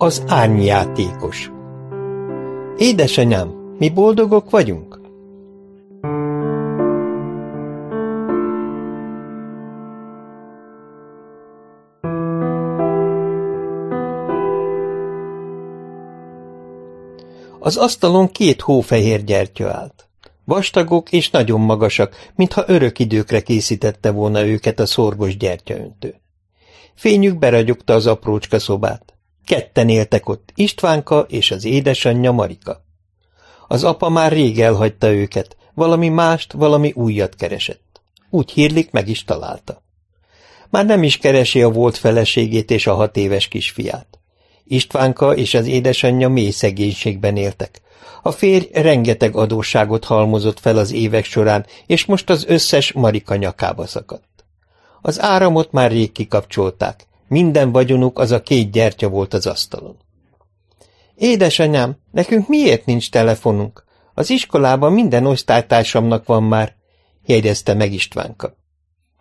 Az árnyjátékos Édesanyám, mi boldogok vagyunk? Az asztalon két hófehér gyertya állt. Vastagok és nagyon magasak, mintha örök időkre készítette volna őket a szorgos gyertyaöntő. Fényük beragyogta az aprócska szobát. Ketten éltek ott, Istvánka és az édesanyja Marika. Az apa már rég elhagyta őket, valami mást, valami újat keresett. Úgy hírlik, meg is találta. Már nem is keresi a volt feleségét és a hat éves kisfiát. Istvánka és az édesanyja mély szegénységben éltek. A férj rengeteg adósságot halmozott fel az évek során, és most az összes Marika nyakába szakadt. Az áramot már rég kikapcsolták, minden vagyonuk az a két gyertya volt az asztalon. Édesanyám, nekünk miért nincs telefonunk? Az iskolában minden osztálytársamnak van már, jegyezte meg Istvánka.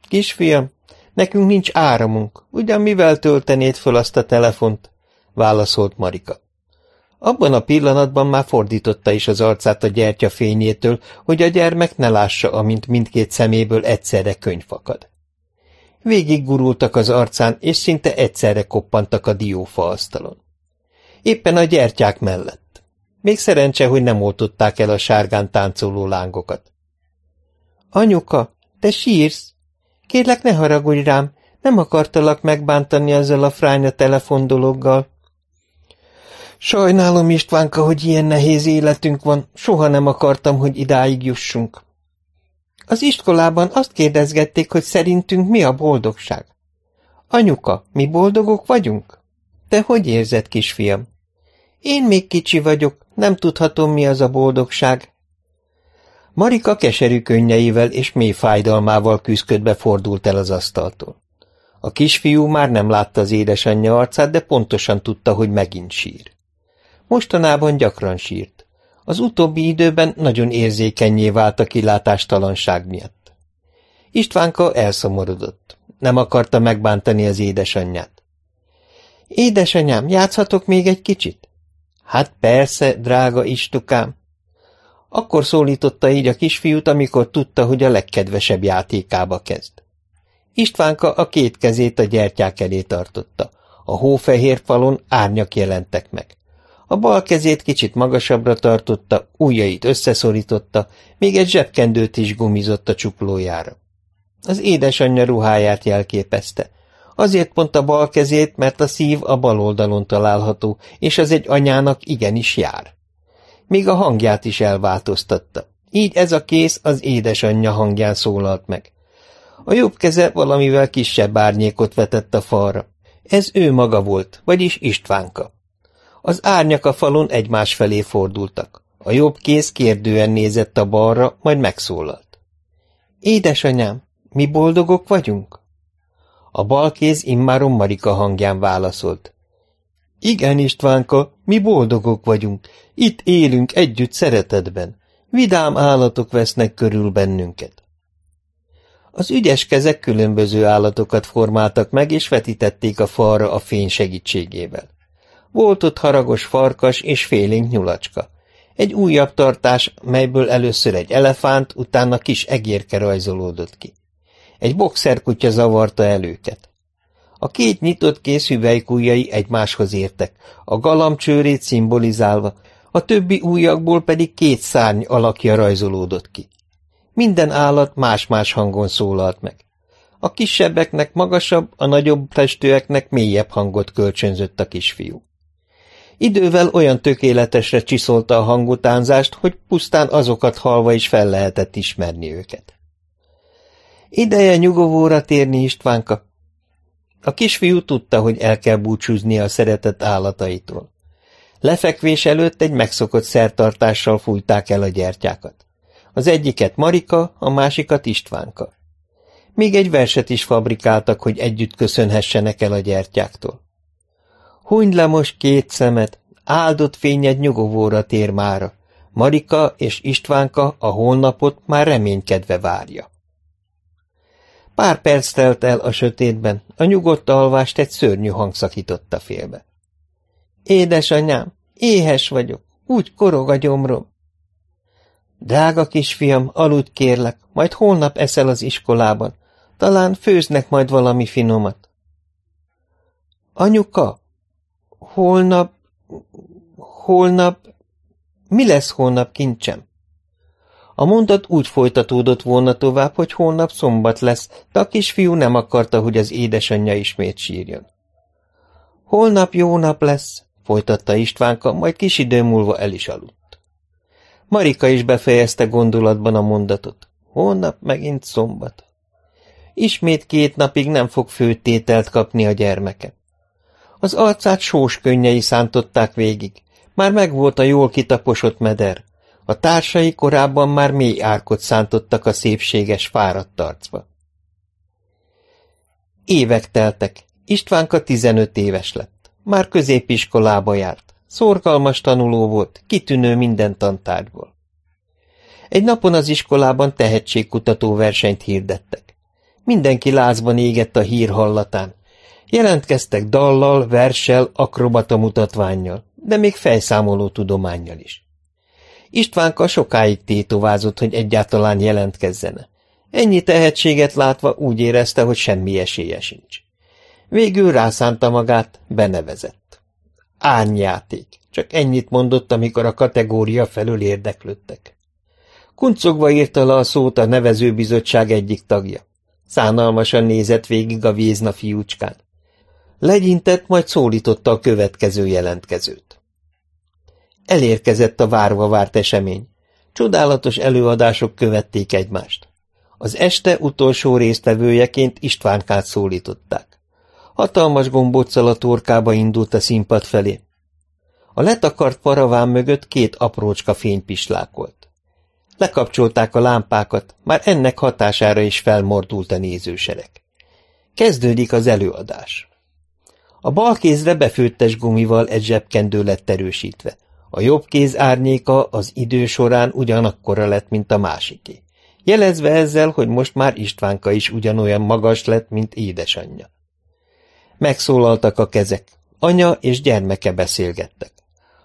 Kisfiam, nekünk nincs áramunk, ugyan mivel töltenéd föl azt a telefont? válaszolt Marika. Abban a pillanatban már fordította is az arcát a gyertya fényétől, hogy a gyermek ne lássa, amint mindkét szeméből egyszerre könyv fakad. Végig gurultak az arcán, és szinte egyszerre koppantak a diófa asztalon. Éppen a gyertyák mellett. Még szerencse, hogy nem oltották el a sárgán táncoló lángokat. Anyuka, te sírsz? Kérlek, ne haragudj rám, nem akartalak megbántani ezzel a fránya telefon dologgal. Sajnálom, Istvánka, hogy ilyen nehéz életünk van, soha nem akartam, hogy idáig jussunk. Az iskolában azt kérdezgették, hogy szerintünk mi a boldogság. Anyuka, mi boldogok vagyunk? Te hogy érzed, kisfiam? Én még kicsi vagyok, nem tudhatom, mi az a boldogság. Marika keserű könnyeivel és mély fájdalmával küzdködve fordult el az asztaltól. A kisfiú már nem látta az édesanyja arcát, de pontosan tudta, hogy megint sír. Mostanában gyakran sírt. Az utóbbi időben nagyon érzékenyé vált a kilátástalanság miatt. Istvánka elszomorodott. Nem akarta megbántani az édesanyját. Édesanyám, játszhatok még egy kicsit? Hát persze, drága Istukám. Akkor szólította így a kisfiút, amikor tudta, hogy a legkedvesebb játékába kezd. Istvánka a két kezét a gyertyák elé tartotta. A hófehér falon árnyak jelentek meg. A bal kezét kicsit magasabbra tartotta, ujjait összeszorította, még egy zsebkendőt is gumizott a csuklójára. Az édesanyja ruháját jelképezte. Azért pont a bal kezét, mert a szív a bal oldalon található, és az egy anyának igenis jár. Még a hangját is elváltoztatta. Így ez a kész az édesanyja hangján szólalt meg. A jobb keze valamivel kisebb árnyékot vetett a falra. Ez ő maga volt, vagyis Istvánka. Az árnyak a falon egymás felé fordultak. A jobb kéz kérdően nézett a balra, majd megszólalt. Édesanyám, mi boldogok vagyunk? A bal kéz immáron Marika hangján válaszolt. Igen, Istvánka, mi boldogok vagyunk. Itt élünk együtt szeretetben. Vidám állatok vesznek körül bennünket. Az ügyes kezek különböző állatokat formáltak meg, és vetítették a falra a fény segítségével. Volt ott haragos farkas és félénk nyulacska. Egy újabb tartás, melyből először egy elefánt, utána kis egérke rajzolódott ki. Egy boxerkutya zavarta el őket. A két nyitott kész hüvelykújjai egymáshoz értek, a galambcsőrét szimbolizálva, a többi újakból pedig két szárny alakja rajzolódott ki. Minden állat más-más hangon szólalt meg. A kisebbeknek magasabb, a nagyobb testőeknek mélyebb hangot kölcsönzött a kisfiú. Idővel olyan tökéletesre csiszolta a hangutánzást, hogy pusztán azokat halva is fel lehetett ismerni őket. Ideje nyugovóra térni, Istvánka. A kisfiú tudta, hogy el kell búcsúzni a szeretett állataitól. Lefekvés előtt egy megszokott szertartással fújták el a gyertyákat. Az egyiket Marika, a másikat Istvánka. Még egy verset is fabrikáltak, hogy együtt köszönhessenek el a gyertyáktól. Hunyd le most két szemet, áldott fényed nyugovóra tér mára. Marika és Istvánka a holnapot már reménykedve várja. Pár perc telt el a sötétben, a nyugodt alvást egy szörnyű hang szakította félbe. Édesanyám, éhes vagyok, úgy korog a gyomrom. Drága kisfiam, aludj kérlek, majd holnap eszel az iskolában. Talán főznek majd valami finomat. Anyuka, holnap, holnap, mi lesz holnap, kincsem? A mondat úgy folytatódott volna tovább, hogy holnap szombat lesz, de a kisfiú nem akarta, hogy az édesanyja ismét sírjon. Holnap jó nap lesz, folytatta Istvánka, majd kis idő múlva el is aludt. Marika is befejezte gondolatban a mondatot. Holnap megint szombat. Ismét két napig nem fog főtételt kapni a gyermeke. Az arcát sós könnyei szántották végig. Már megvolt a jól kitaposott meder. A társai korábban már mély árkot szántottak a szépséges, fáradt arcba. Évek teltek. Istvánka 15 éves lett. Már középiskolába járt. Szorgalmas tanuló volt, kitűnő minden tantárgyból. Egy napon az iskolában tehetségkutató versenyt hirdettek. Mindenki lázban égett a hír hallatán. Jelentkeztek dallal, verssel, akrobata mutatványjal, de még fejszámoló tudományjal is. Istvánka sokáig tétovázott, hogy egyáltalán jelentkezzene. Ennyi tehetséget látva úgy érezte, hogy semmi esélye sincs. Végül rászánta magát, benevezett. Árnyjáték, csak ennyit mondott, amikor a kategória felül érdeklődtek. Kuncogva írta le a szót a nevezőbizottság egyik tagja. Szánalmasan nézett végig a vízna fiúcskán. Legyintett, majd szólította a következő jelentkezőt. Elérkezett a várva várt esemény. Csodálatos előadások követték egymást. Az este utolsó résztvevőjeként Istvánkát szólították. Hatalmas gombóccal a torkába indult a színpad felé. A letakart paraván mögött két aprócska fény pislákolt. Lekapcsolták a lámpákat, már ennek hatására is felmordult a nézősereg. Kezdődik az előadás. A bal kézre befőttes gumival egy zsebkendő lett erősítve. A jobb kéz árnyéka az idő során ugyanakkora lett, mint a másiké. Jelezve ezzel, hogy most már Istvánka is ugyanolyan magas lett, mint édesanyja. Megszólaltak a kezek. Anya és gyermeke beszélgettek.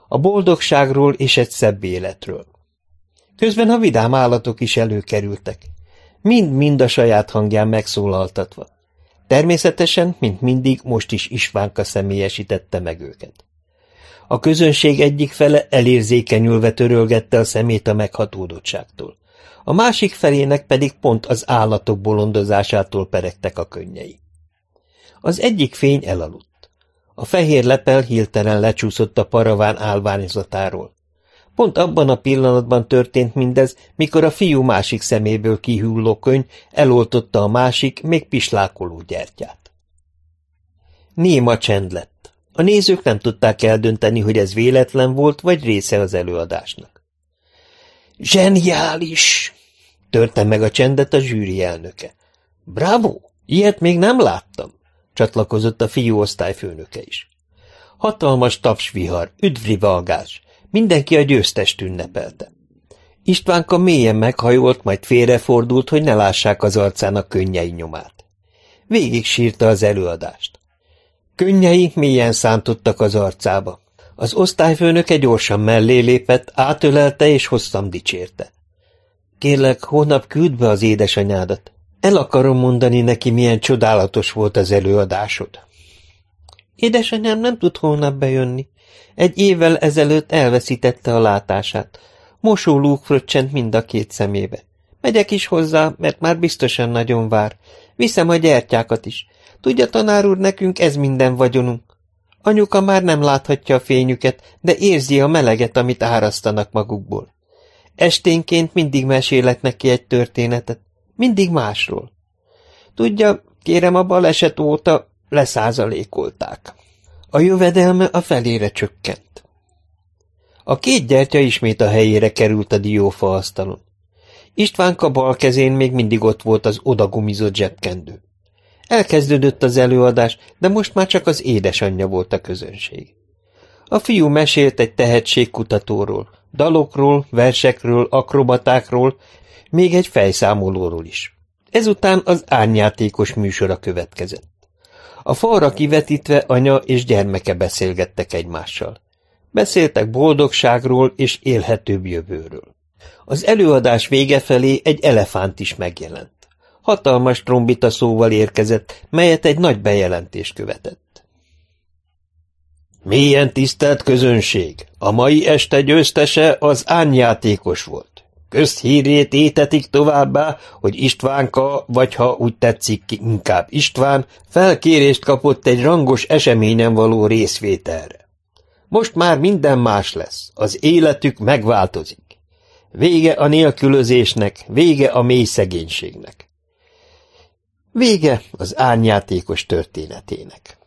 A boldogságról és egy szebb életről. Közben a vidám állatok is előkerültek. Mind-mind a saját hangján megszólaltatva. Természetesen, mint mindig, most is Istvánka személyesítette meg őket. A közönség egyik fele elérzékenyülve törölgette a szemét a meghatódottságtól. A másik felének pedig pont az állatok bolondozásától peregtek a könnyei. Az egyik fény elaludt. A fehér lepel hirtelen lecsúszott a paraván állványzatáról. Pont abban a pillanatban történt mindez, mikor a fiú másik szeméből kihulló könyv eloltotta a másik, még pislákoló gyertyát. Néma csend lett. A nézők nem tudták eldönteni, hogy ez véletlen volt, vagy része az előadásnak. Zseniális! törte meg a csendet a zsűri elnöke. Bravo! Ilyet még nem láttam! csatlakozott a fiú osztályfőnöke is. Hatalmas tapsvihar, üdvrivalgás, Mindenki a győztest ünnepelte. Istvánka mélyen meghajolt, majd félrefordult, hogy ne lássák az arcának könnyei nyomát. Végig sírta az előadást. Könnyei mélyen szántottak az arcába. Az osztályfőnöke gyorsan mellé lépett, átölelte és hosszam dicsérte. Kérlek, hónap küld be az édesanyádat. El akarom mondani neki, milyen csodálatos volt az előadásod. Édesanyám nem tud holnap bejönni, egy évvel ezelőtt elveszítette a látását. Mosólúk fröccsent mind a két szemébe. Megyek is hozzá, mert már biztosan nagyon vár. Viszem a gyertyákat is. Tudja, tanár úr, nekünk ez minden vagyonunk. Anyuka már nem láthatja a fényüket, de érzi a meleget, amit árasztanak magukból. Esténként mindig mesélek neki egy történetet. Mindig másról. Tudja, kérem, a baleset óta leszázalékolták. A jövedelme a felére csökkent. A két gyertya ismét a helyére került a diófa asztalon. Istvánka bal kezén még mindig ott volt az odagumizott zsebkendő. Elkezdődött az előadás, de most már csak az édesanyja volt a közönség. A fiú mesélt egy tehetségkutatóról, dalokról, versekről, akrobatákról, még egy fejszámolóról is. Ezután az árnyátékos műsora következett. A falra kivetítve anya és gyermeke beszélgettek egymással. Beszéltek boldogságról és élhetőbb jövőről. Az előadás vége felé egy elefánt is megjelent. Hatalmas trombita szóval érkezett, melyet egy nagy bejelentés követett. Milyen tisztelt közönség! A mai este győztese az ányjátékos volt. Közhírét étetik továbbá, hogy Istvánka, vagy ha úgy tetszik inkább István, felkérést kapott egy rangos eseményen való részvételre. Most már minden más lesz, az életük megváltozik. Vége a nélkülözésnek, vége a mély szegénységnek. Vége az árnyátékos történetének.